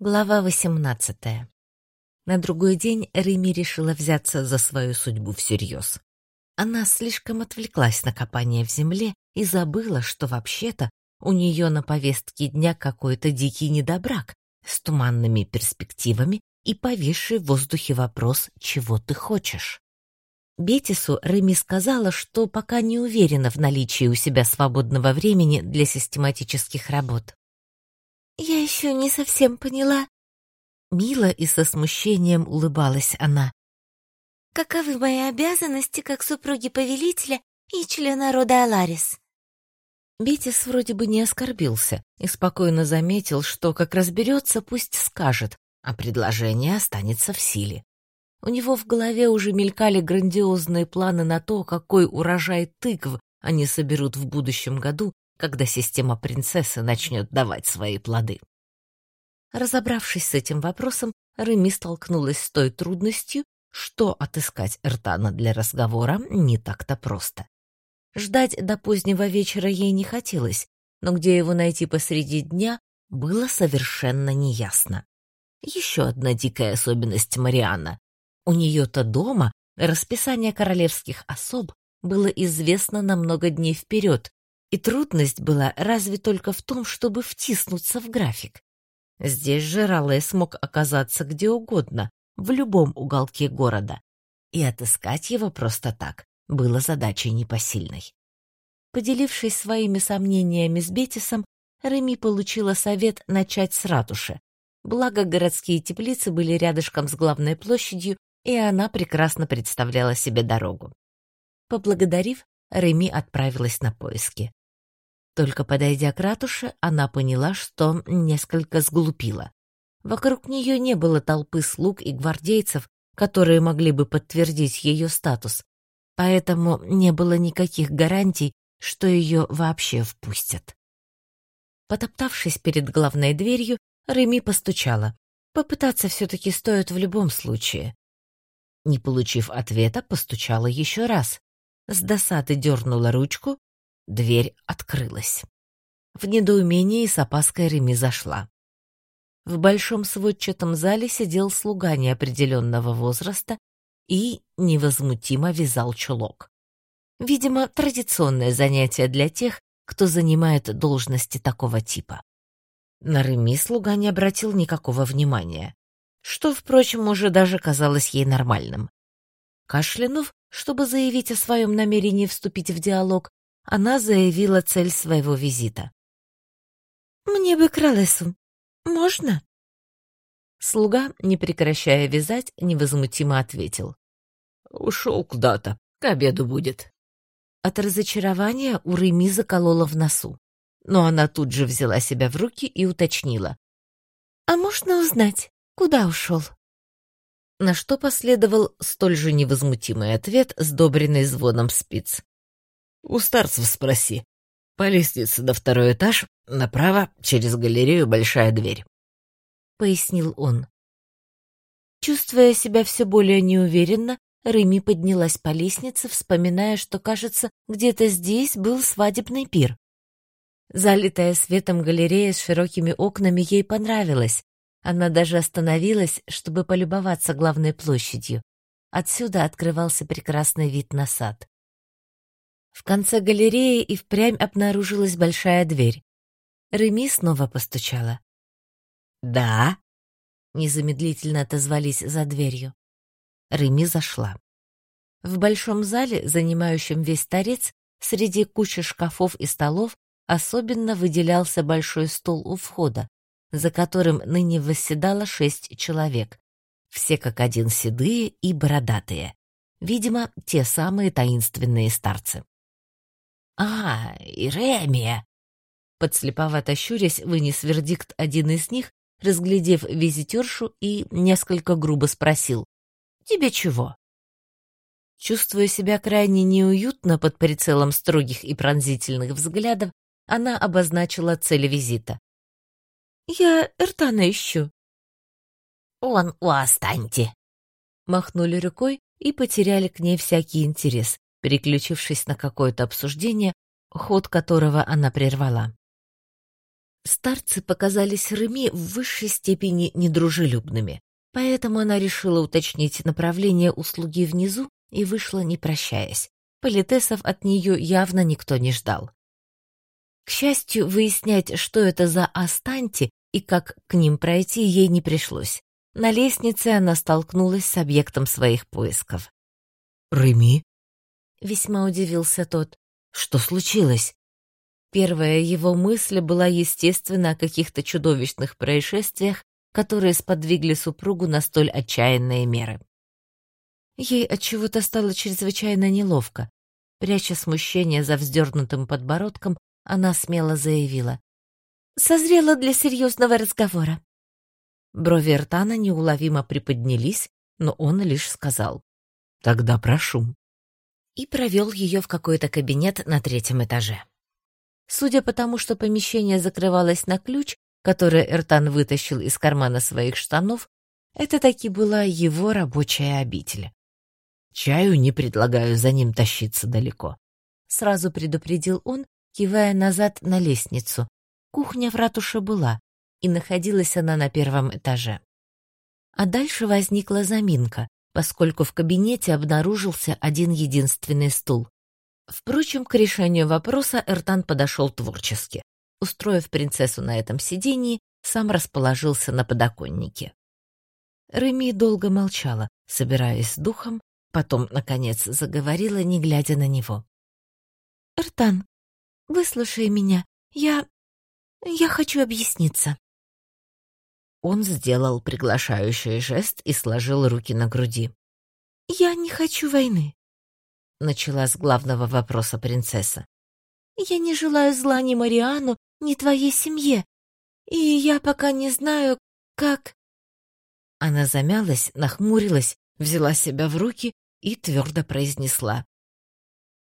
Глава 18. На другой день Реми решила взяться за свою судьбу всерьез. Она слишком отвлеклась на копание в земле и забыла, что вообще-то у нее на повестке дня какой-то дикий недобрак с туманными перспективами и повисший в воздухе вопрос «Чего ты хочешь?». Бетису Реми сказала, что пока не уверена в наличии у себя свободного времени для систематических работ. «Я еще не совсем поняла». Мило и со смущением улыбалась она. «Каковы мои обязанности как супруги повелителя и члена рода Аларис?» Бетис вроде бы не оскорбился и спокойно заметил, что как разберется, пусть скажет, а предложение останется в силе. У него в голове уже мелькали грандиозные планы на то, какой урожай тыкв они соберут в будущем году когда система принцессы начнет давать свои плоды. Разобравшись с этим вопросом, Реми столкнулась с той трудностью, что отыскать Эртана для разговора не так-то просто. Ждать до позднего вечера ей не хотелось, но где его найти посреди дня, было совершенно неясно. Еще одна дикая особенность Марианна. У нее-то дома расписание королевских особ было известно на много дней вперед, и трудность была разве только в том, чтобы втиснуться в график. Здесь же Роле смог оказаться где угодно, в любом уголке города, и отыскать его просто так было задачей непосильной. Поделившись своими сомнениями с Бетисом, Реми получила совет начать с ратуши. Благо, городские теплицы были рядышком с главной площадью, и она прекрасно представляла себе дорогу. Поблагодарив, Реми отправилась на поиски. Только подойдя к ратуше, она поняла, что несколько сглупила. Вокруг нее не было толпы слуг и гвардейцев, которые могли бы подтвердить ее статус, поэтому не было никаких гарантий, что ее вообще впустят. Потоптавшись перед главной дверью, Реми постучала. Попытаться все-таки стоит в любом случае. Не получив ответа, постучала еще раз. С досады дернула ручку Дверь открылась. В недоумении с опаской Реми зашла. В большом сводчатом зале сидел слуга неопределенного возраста и невозмутимо вязал чулок. Видимо, традиционное занятие для тех, кто занимает должности такого типа. На Реми слуга не обратил никакого внимания, что, впрочем, уже даже казалось ей нормальным. Кашлянув, чтобы заявить о своем намерении вступить в диалог, она заявила цель своего визита. «Мне бы к Ролесу. Можно?» Слуга, не прекращая вязать, невозмутимо ответил. «Ушел куда-то. К обеду будет». От разочарования у Реми заколола в носу. Но она тут же взяла себя в руки и уточнила. «А можно узнать, куда ушел?» На что последовал столь же невозмутимый ответ, сдобренный звоном спиц. У старцев спроси. По лестнице на второй этаж, направо, через галерею большая дверь. Пояснил он. Чувствуя себя все более неуверенно, Реми поднялась по лестнице, вспоминая, что, кажется, где-то здесь был свадебный пир. Залитая светом галерея с широкими окнами ей понравилась. Она даже остановилась, чтобы полюбоваться главной площадью. Отсюда открывался прекрасный вид на сад. В конце галереи и впрямь обнаружилась большая дверь. Реми снова постучала. «Да?» — незамедлительно отозвались за дверью. Реми зашла. В большом зале, занимающем весь торец, среди кучи шкафов и столов особенно выделялся большой стол у входа, за которым ныне восседало шесть человек, все как один седые и бородатые. Видимо, те самые таинственные старцы. «А, Иремия!» Подслеповато щурясь, вынес вердикт один из них, разглядев визитершу и несколько грубо спросил. «Тебе чего?» Чувствуя себя крайне неуютно под прицелом строгих и пронзительных взглядов, она обозначила цель визита. «Я Эртана ищу». «Он у Астаньте», — махнули рукой и потеряли к ней всякий интерес, переключившись на какое-то обсуждение, ход которого она прервала. Старцы показались Реми в высшей степени недружелюбными, поэтому она решила уточнить направление услуги внизу и вышла, не прощаясь. Политесов от нее явно никто не ждал. К счастью, выяснять, что это за Астанти и как к ним пройти, ей не пришлось. На лестнице она столкнулась с объектом своих поисков. «Реми?» — весьма удивился тот. «Что случилось?» Первая его мысль была, естественно, о каких-то чудовищных происшествиях, которые сподвигли супругу на столь отчаянные меры. Ей от чего-то стало чрезвычайно неловко. Пряча смущение за вздернутым подбородком, она смело заявила. «Созрела для серьезного разговора». Брови Эртана неуловимо приподнялись, но он лишь сказал. «Тогда прошу». И провел ее в какой-то кабинет на третьем этаже. Судя по тому, что помещение закрывалось на ключ, который Эртан вытащил из кармана своих штанов, это таки была его рабочая обитель. «Чаю не предлагаю за ним тащиться далеко», — сразу предупредил он, кивая назад на лестницу. Кухня в ратуше была, и находилась она на первом этаже. А дальше возникла заминка, поскольку в кабинете обнаружился один единственный стул. Впрочем, к решению вопроса Эртан подошел творчески. Устроив принцессу на этом сидении, сам расположился на подоконнике. Реми долго молчала, собираясь с духом, потом, наконец, заговорила, не глядя на него. «Эртан, выслушай меня. Я... я хочу объясниться». Он сделал приглашающий жест и сложил руки на груди. «Я не хочу войны начала с главного вопроса принцесса. «Я не желаю зла ни Мариану, ни твоей семье, и я пока не знаю, как...» Она замялась, нахмурилась, взяла себя в руки и твердо произнесла.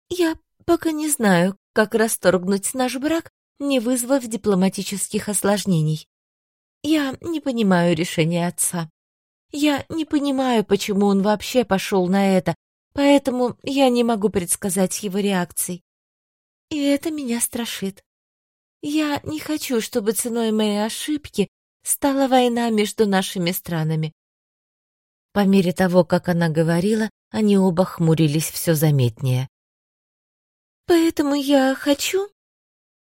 «Я пока не знаю, как расторгнуть наш брак, не вызвав дипломатических осложнений. Я не понимаю решения отца. Я не понимаю, почему он вообще пошел на это, поэтому я не могу предсказать его реакций. И это меня страшит. Я не хочу, чтобы ценой моей ошибки стала война между нашими странами. По мере того, как она говорила, они оба хмурились все заметнее. «Поэтому я хочу...»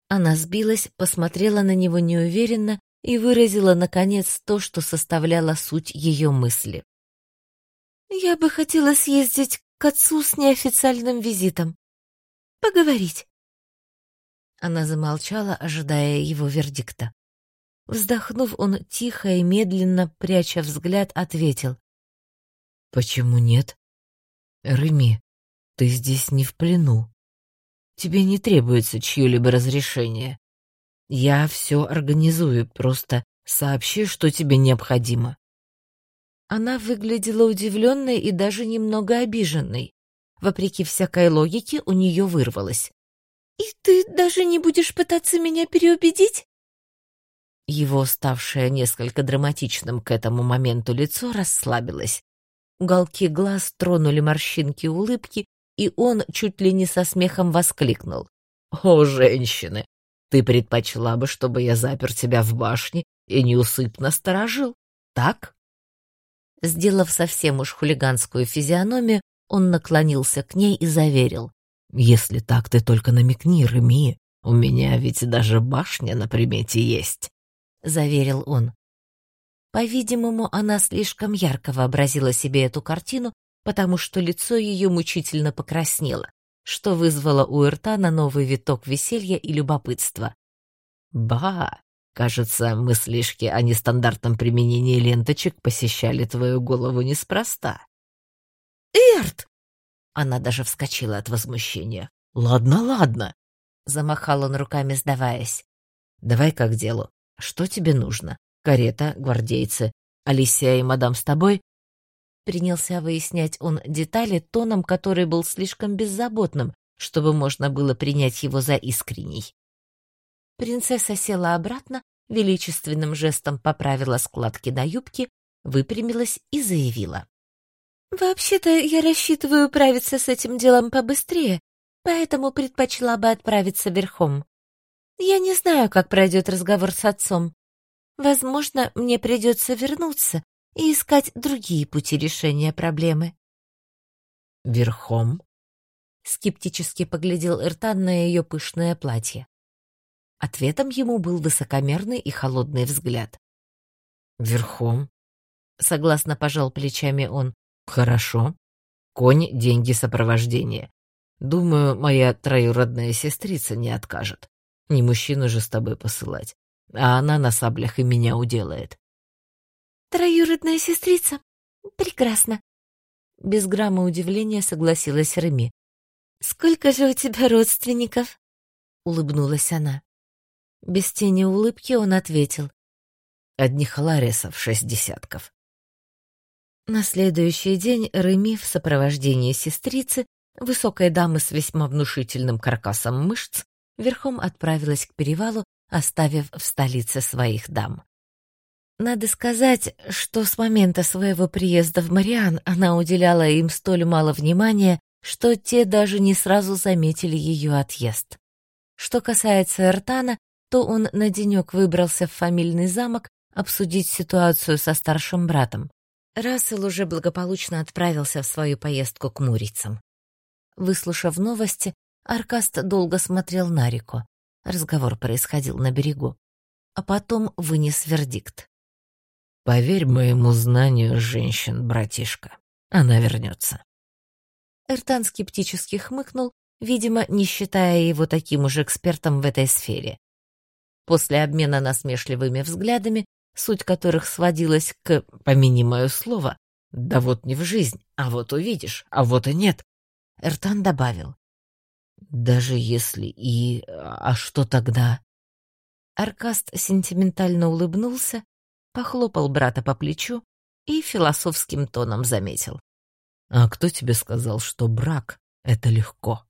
Она сбилась, посмотрела на него неуверенно и выразила, наконец, то, что составляло суть ее мысли. Я бы хотела съездить к отцу с неофициальным визитом. Поговорить. Она замолчала, ожидая его вердикта. Вздохнув, он тихо и медленно, пряча взгляд, ответил. «Почему нет? Реми, ты здесь не в плену. Тебе не требуется чье-либо разрешение. Я все организую, просто сообщи, что тебе необходимо». Она выглядела удивленной и даже немного обиженной. Вопреки всякой логике, у нее вырвалось. «И ты даже не будешь пытаться меня переубедить?» Его, ставшее несколько драматичным к этому моменту лицо, расслабилось. Уголки глаз тронули морщинки улыбки, и он чуть ли не со смехом воскликнул. «О, женщины, ты предпочла бы, чтобы я запер тебя в башне и неусыпно сторожил, так?» Сделав совсем уж хулиганскую физиономию, он наклонился к ней и заверил. «Если так, ты только намекни, Реми. У меня ведь даже башня на примете есть», — заверил он. По-видимому, она слишком ярко вообразила себе эту картину, потому что лицо ее мучительно покраснело, что вызвало у Эртана новый виток веселья и любопытства. «Ба! Кажется, мыслишки о нестандартном применении ленточек посещали твою голову неспроста. «Эрт!» Она даже вскочила от возмущения. «Ладно, ладно!» Замахал он руками, сдаваясь. «Давай как делу. Что тебе нужно? Карета, гвардейцы, Алисия и мадам с тобой?» Принялся выяснять он детали тоном, который был слишком беззаботным, чтобы можно было принять его за искренний. Принцесса села обратно, величественным жестом поправила складки на юбке, выпрямилась и заявила. «Вообще-то я рассчитываю управиться с этим делом побыстрее, поэтому предпочла бы отправиться верхом. Я не знаю, как пройдет разговор с отцом. Возможно, мне придется вернуться и искать другие пути решения проблемы. Верхом? Скептически поглядел Эртан на ее пышное платье. Ответом ему был высокомерный и холодный взгляд. Верхом? Согласно пожал плечами он. Хорошо. Конь — деньги сопровождения. Думаю, моя троюродная сестрица не откажет. Не мужчину же с тобой посылать. А она на саблях и меня уделает. Троюродная сестрица? Прекрасно. Без грамма удивления согласилась Реми. «Сколько же у тебя родственников?» — улыбнулась она. Без тени улыбки он ответил. «Одних ларисов шесть десятков». На следующий день Реми в сопровождении сестрицы, высокой дамы с весьма внушительным каркасом мышц, верхом отправилась к перевалу, оставив в столице своих дам. Надо сказать, что с момента своего приезда в Мариан она уделяла им столь мало внимания, что те даже не сразу заметили ее отъезд. Что касается Эртана, то он на денек выбрался в фамильный замок обсудить ситуацию со старшим братом. Рассел уже благополучно отправился в свою поездку к Мурицам. Выслушав новости, Аркаст долго смотрел на реку. Разговор происходил на берегу. А потом вынес вердикт. «Поверь моему знанию женщин, братишка. Она вернется». Эртан скептически хмыкнул, видимо, не считая его таким уж экспертом в этой сфере. После обмена насмешливыми взглядами суть которых сводилась к «помяни мое слово», «да вот не в жизнь, а вот увидишь, а вот и нет», Эртан добавил. «Даже если и... а что тогда?» Аркаст сентиментально улыбнулся, похлопал брата по плечу и философским тоном заметил. «А кто тебе сказал, что брак — это легко?»